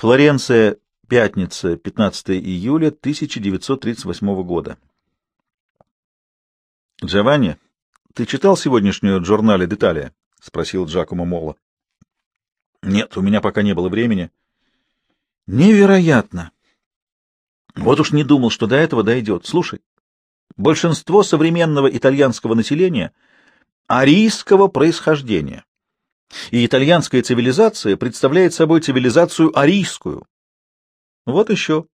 Флоренция, пятница, 15 июля 1938 года. Джованни, ты читал сегодняшнюю журнале «Деталия»? — спросил Джакомо Мола. — Нет, у меня пока не было времени. — Невероятно! Вот уж не думал, что до этого дойдет. Слушай, большинство современного итальянского населения арийского происхождения. И итальянская цивилизация представляет собой цивилизацию арийскую. Вот еще.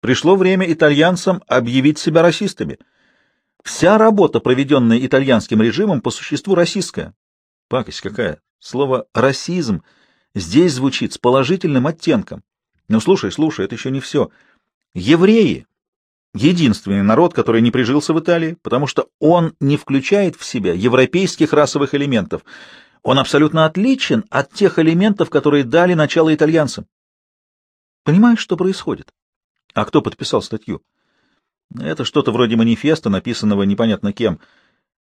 Пришло время итальянцам объявить себя расистами. Вся работа, проведенная итальянским режимом, по существу российская. Пакость какая? Слово «расизм» здесь звучит с положительным оттенком. Но слушай, слушай, это еще не все. Евреи — единственный народ, который не прижился в Италии, потому что он не включает в себя европейских расовых элементов. Он абсолютно отличен от тех элементов, которые дали начало итальянцам. Понимаешь, что происходит? А кто подписал статью? Это что-то вроде манифеста, написанного непонятно кем.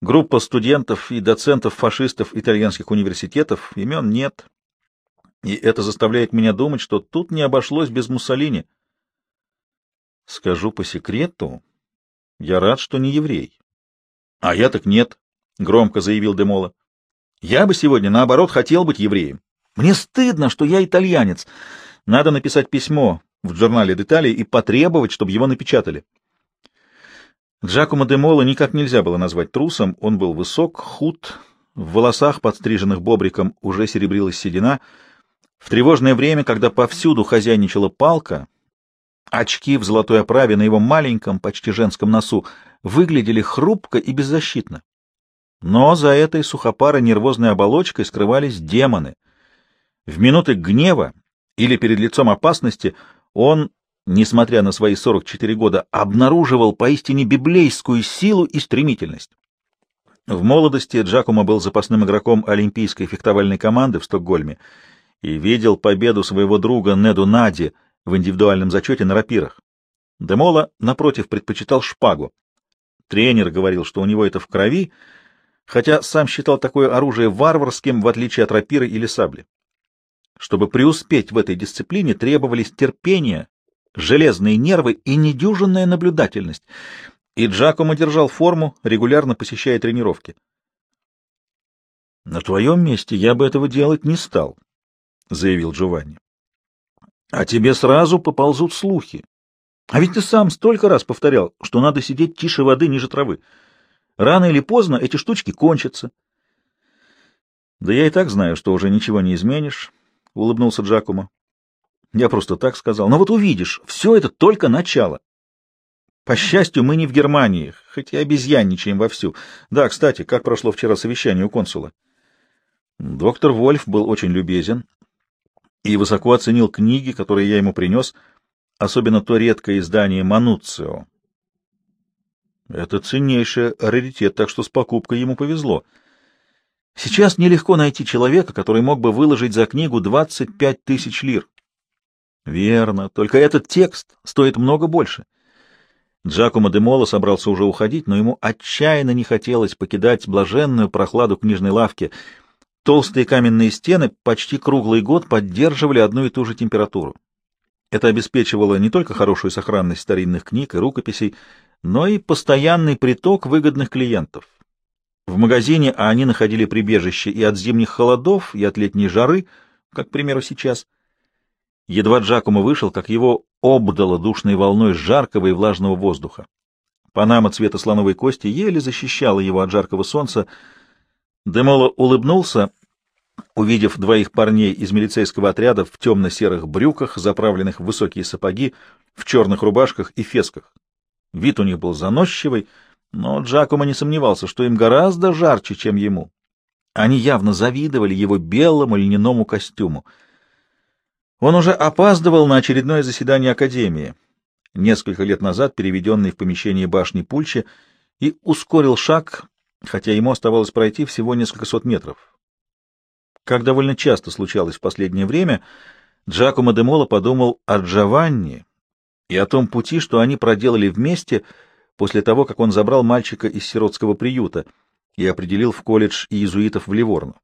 Группа студентов и доцентов-фашистов итальянских университетов, имен нет. И это заставляет меня думать, что тут не обошлось без Муссолини. Скажу по секрету, я рад, что не еврей. — А я так нет, — громко заявил Демола. — Я бы сегодня, наоборот, хотел быть евреем. Мне стыдно, что я итальянец. Надо написать письмо в журнале «Детали» и потребовать, чтобы его напечатали. Джакомо де Мола никак нельзя было назвать трусом. Он был высок, худ, в волосах, подстриженных бобриком, уже серебрилась седина. В тревожное время, когда повсюду хозяйничала палка, Очки в золотой оправе на его маленьком, почти женском носу выглядели хрупко и беззащитно. Но за этой сухопарой нервозной оболочкой скрывались демоны. В минуты гнева или перед лицом опасности он, несмотря на свои 44 года, обнаруживал поистине библейскую силу и стремительность. В молодости Джакомо был запасным игроком олимпийской фехтовальной команды в Стокгольме и видел победу своего друга Неду Нади в индивидуальном зачете на рапирах. Демола, напротив, предпочитал шпагу. Тренер говорил, что у него это в крови, хотя сам считал такое оружие варварским, в отличие от рапиры или сабли. Чтобы преуспеть в этой дисциплине, требовались терпение, железные нервы и недюжинная наблюдательность, и Джакомо держал форму, регулярно посещая тренировки. «На твоем месте я бы этого делать не стал», — заявил Джованни. А тебе сразу поползут слухи. А ведь ты сам столько раз повторял, что надо сидеть тише воды ниже травы. Рано или поздно эти штучки кончатся. — Да я и так знаю, что уже ничего не изменишь, — улыбнулся Джакумо. — Я просто так сказал. Но вот увидишь, все это только начало. По счастью, мы не в Германии, хоть и обезьянничаем вовсю. Да, кстати, как прошло вчера совещание у консула? Доктор Вольф был очень любезен, и высоко оценил книги, которые я ему принес, особенно то редкое издание «Мануцио». Это ценнейший раритет, так что с покупкой ему повезло. Сейчас нелегко найти человека, который мог бы выложить за книгу 25 тысяч лир. Верно, только этот текст стоит много больше. Джакомо де Моло собрался уже уходить, но ему отчаянно не хотелось покидать блаженную прохладу книжной лавки — Толстые каменные стены почти круглый год поддерживали одну и ту же температуру. Это обеспечивало не только хорошую сохранность старинных книг и рукописей, но и постоянный приток выгодных клиентов. В магазине они находили прибежище и от зимних холодов, и от летней жары, как, к примеру, сейчас. Едва Джакомо вышел, как его обдало душной волной жаркого и влажного воздуха. Панама цвета слоновой кости еле защищала его от жаркого солнца, Демоло улыбнулся, увидев двоих парней из милицейского отряда в темно-серых брюках, заправленных в высокие сапоги, в черных рубашках и фесках. Вид у них был заносчивый, но Джакомо не сомневался, что им гораздо жарче, чем ему. Они явно завидовали его белому льняному костюму. Он уже опаздывал на очередное заседание Академии, несколько лет назад переведенный в помещение башни Пульчи, и ускорил шаг, хотя ему оставалось пройти всего несколько сот метров. Как довольно часто случалось в последнее время, Джакомо де Моло подумал о Джованни и о том пути, что они проделали вместе после того, как он забрал мальчика из сиротского приюта и определил в колледж иезуитов в Ливорно.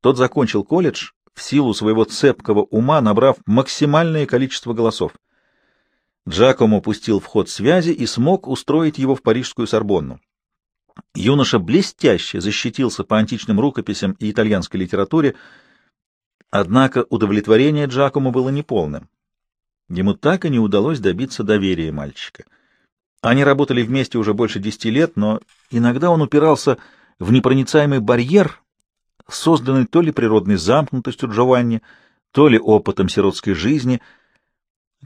Тот закончил колледж в силу своего цепкого ума, набрав максимальное количество голосов. Джакомо пустил в ход связи и смог устроить его в парижскую Сорбонну. Юноша блестяще защитился по античным рукописям и итальянской литературе, однако удовлетворение Джакому было неполным. Ему так и не удалось добиться доверия мальчика. Они работали вместе уже больше десяти лет, но иногда он упирался в непроницаемый барьер, созданный то ли природной замкнутостью Джованни, то ли опытом сиротской жизни.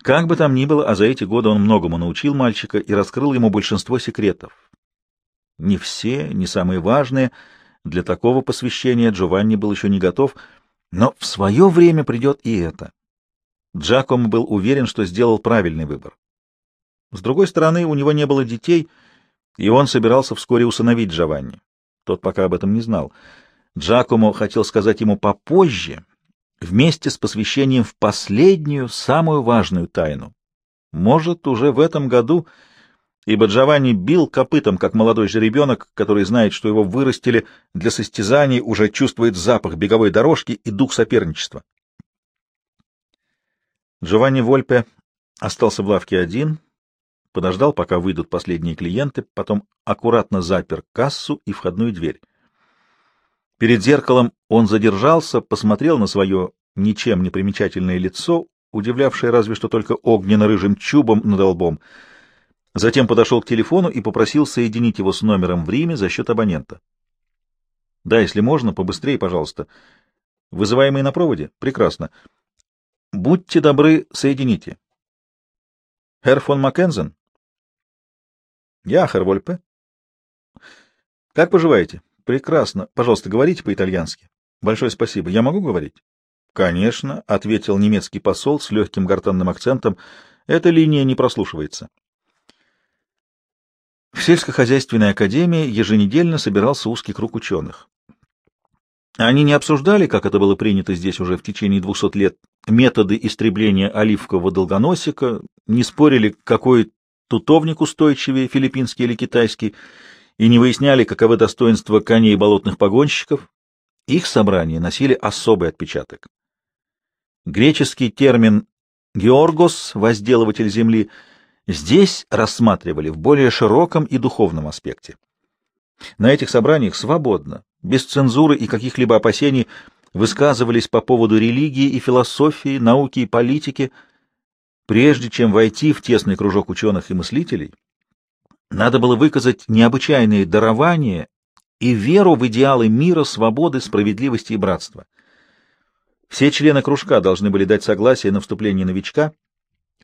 Как бы там ни было, а за эти годы он многому научил мальчика и раскрыл ему большинство секретов. Не все, не самые важные. Для такого посвящения Джованни был еще не готов, но в свое время придет и это. Джаком был уверен, что сделал правильный выбор. С другой стороны, у него не было детей, и он собирался вскоре усыновить Джованни. Тот пока об этом не знал. Джакомо хотел сказать ему попозже, вместе с посвящением в последнюю, самую важную тайну. Может, уже в этом году, ибо Джованни бил копытом, как молодой жеребенок, который знает, что его вырастили для состязаний, уже чувствует запах беговой дорожки и дух соперничества. Джованни Вольпе остался в лавке один, подождал, пока выйдут последние клиенты, потом аккуратно запер кассу и входную дверь. Перед зеркалом он задержался, посмотрел на свое ничем не примечательное лицо, удивлявшее разве что только огненно-рыжим чубом над лбом. Затем подошел к телефону и попросил соединить его с номером в Риме за счет абонента. — Да, если можно, побыстрее, пожалуйста. — Вызываемый на проводе? — Прекрасно. — Будьте добры, соедините. — Herr фон Маккензен? — Я, Herr Вольпе. — Как поживаете? — Прекрасно. Пожалуйста, говорите по-итальянски. Большое спасибо. Я могу говорить? Конечно, ответил немецкий посол с легким гортанным акцентом. Эта линия не прослушивается. В сельскохозяйственной академии еженедельно собирался узкий круг ученых. Они не обсуждали, как это было принято здесь уже в течение двухсот лет, методы истребления оливкового долгоносика, не спорили, какой тутовник устойчивее, филиппинский или китайский, и не выясняли, каковы достоинства коней болотных погонщиков, их собрания носили особый отпечаток. Греческий термин «георгос» — возделыватель земли — здесь рассматривали в более широком и духовном аспекте. На этих собраниях свободно, без цензуры и каких-либо опасений высказывались по поводу религии и философии, науки и политики. Прежде чем войти в тесный кружок ученых и мыслителей, надо было выказать необычайные дарования и веру в идеалы мира, свободы, справедливости и братства. Все члены кружка должны были дать согласие на вступление новичка,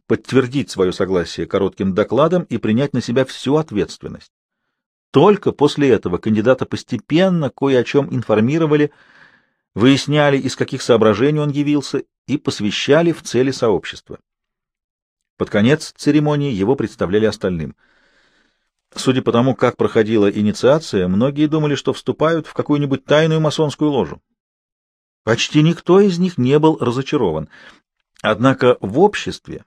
подтвердить свое согласие коротким докладом и принять на себя всю ответственность. Только после этого кандидата постепенно кое о чем информировали, выясняли, из каких соображений он явился, и посвящали в цели сообщества. Под конец церемонии его представляли остальным — Судя по тому, как проходила инициация, многие думали, что вступают в какую-нибудь тайную масонскую ложу. Почти никто из них не был разочарован. Однако в обществе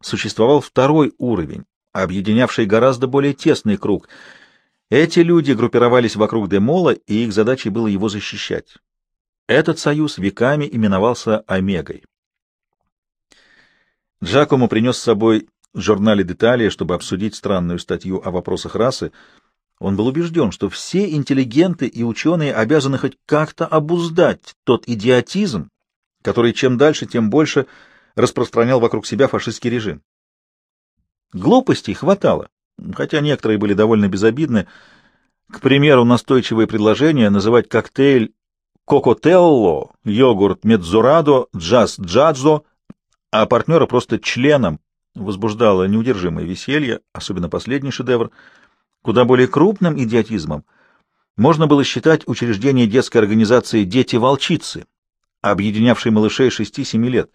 существовал второй уровень, объединявший гораздо более тесный круг. Эти люди группировались вокруг Демола, и их задачей было его защищать. Этот союз веками именовался Омегой. Джакомо принес с собой в журнале «Детали», чтобы обсудить странную статью о вопросах расы, он был убежден, что все интеллигенты и ученые обязаны хоть как-то обуздать тот идиотизм, который чем дальше, тем больше распространял вокруг себя фашистский режим. Глупостей хватало, хотя некоторые были довольно безобидны. К примеру, настойчивое предложение называть коктейль «Кокотелло», йогурт «Медзурадо», «Джаз Джаджо», а партнера просто членом возбуждало неудержимое веселье, особенно последний шедевр. Куда более крупным идиотизмом можно было считать учреждение детской организации «Дети-волчицы», объединявшей малышей 6-7 лет.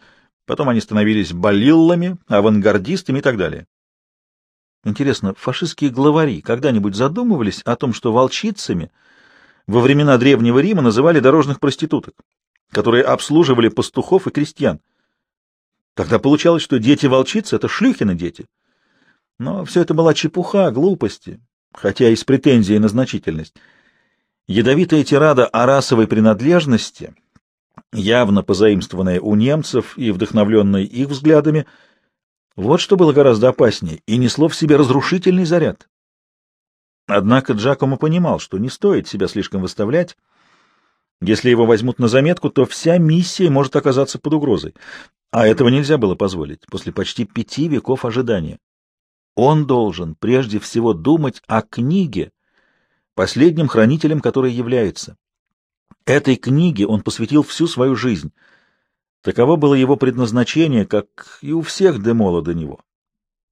Потом они становились балиллами, авангардистами и так далее. Интересно, фашистские главари когда-нибудь задумывались о том, что волчицами во времена Древнего Рима называли дорожных проституток, которые обслуживали пастухов и крестьян? Тогда получалось, что дети-волчицы — это шлюхины дети. Но все это была чепуха, глупости, хотя и с претензией на значительность. Ядовитая тирада о расовой принадлежности явно позаимствованное у немцев и вдохновленное их взглядами. Вот что было гораздо опаснее и несло в себе разрушительный заряд. Однако Джакомо понимал, что не стоит себя слишком выставлять. Если его возьмут на заметку, то вся миссия может оказаться под угрозой. А этого нельзя было позволить после почти пяти веков ожидания. Он должен прежде всего думать о книге, последним хранителем которой является. Этой книге он посвятил всю свою жизнь. Таково было его предназначение, как и у всех Демола до него.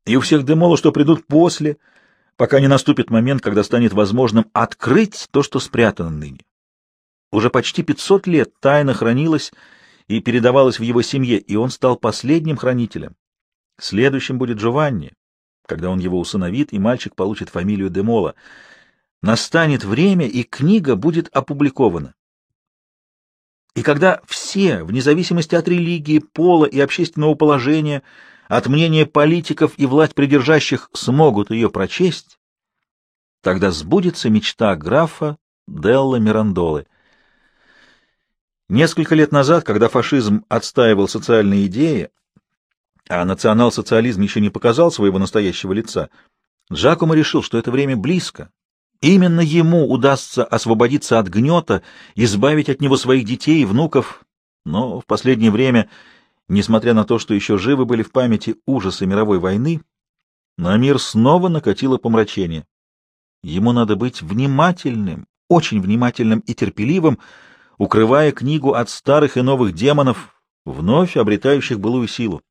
И у всех Демола, что придут после, пока не наступит момент, когда станет возможным открыть то, что спрятано ныне. Уже почти 500 лет тайна хранилась и передавалась в его семье, и он стал последним хранителем. Следующим будет Джованни, когда он его усыновит, и мальчик получит фамилию Демола. Настанет время, и книга будет опубликована. И когда все, вне зависимости от религии, пола и общественного положения, от мнения политиков и власть придержащих смогут ее прочесть, тогда сбудется мечта графа Делла Мирандолы. Несколько лет назад, когда фашизм отстаивал социальные идеи, а национал-социализм еще не показал своего настоящего лица, Джакомо решил, что это время близко, Именно ему удастся освободиться от гнета, избавить от него своих детей и внуков, но в последнее время, несмотря на то, что еще живы были в памяти ужасы мировой войны, на мир снова накатило помрачение. Ему надо быть внимательным, очень внимательным и терпеливым, укрывая книгу от старых и новых демонов, вновь обретающих былую силу.